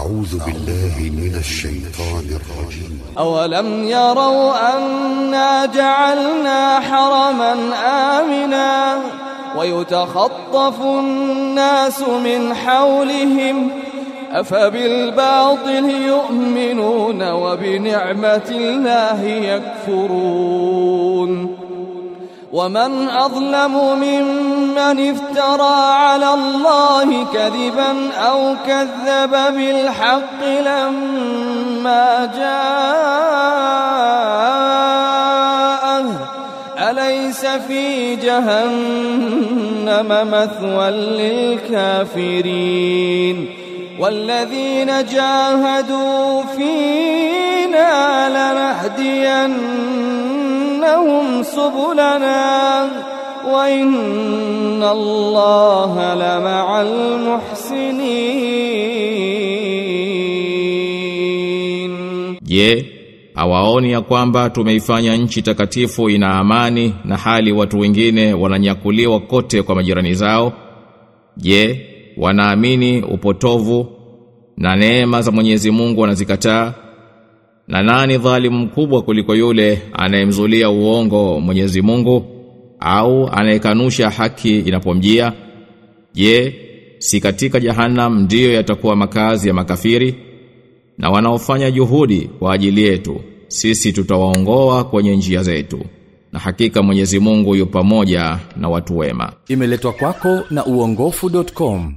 أعوذ بالله من الشيطان الرجيم. أولم يروا أنا جعلنا حرما آمنا ويتخطف الناس من حولهم أفبالباطل يؤمنون وبنعمة الله يكفرون. ومن أظلم ممن افترى على الله كذبا أو كذب بالحق لما جاءه. أليس في جهنم مثوى للكافرين؟ والذين جاهدوا فينا لنهدينهم سبلنا وإن الله لمع المحسنين Je, hawaoni ya kwamba tumeifanya nchi takatifu ina amani na hali watu wengine wananyakuliwa kote kwa majirani zao? Je, wanaamini upotovu na neema za Mwenyezi Mungu wanazikataa? Na nani dhalimu mkubwa kuliko yule anayemzulia uongo Mwenyezi Mungu au anayekanusha haki inapomjia? Je, si katika jahannam ndiyo yatakuwa makazi ya makafiri? Na wanaofanya juhudi kwa ajili yetu, sisi tutawaongoa kwenye njia zetu. Na hakika Mwenyezi Mungu yu pamoja na watu wema. Imeletwa kwako na uongofu.com.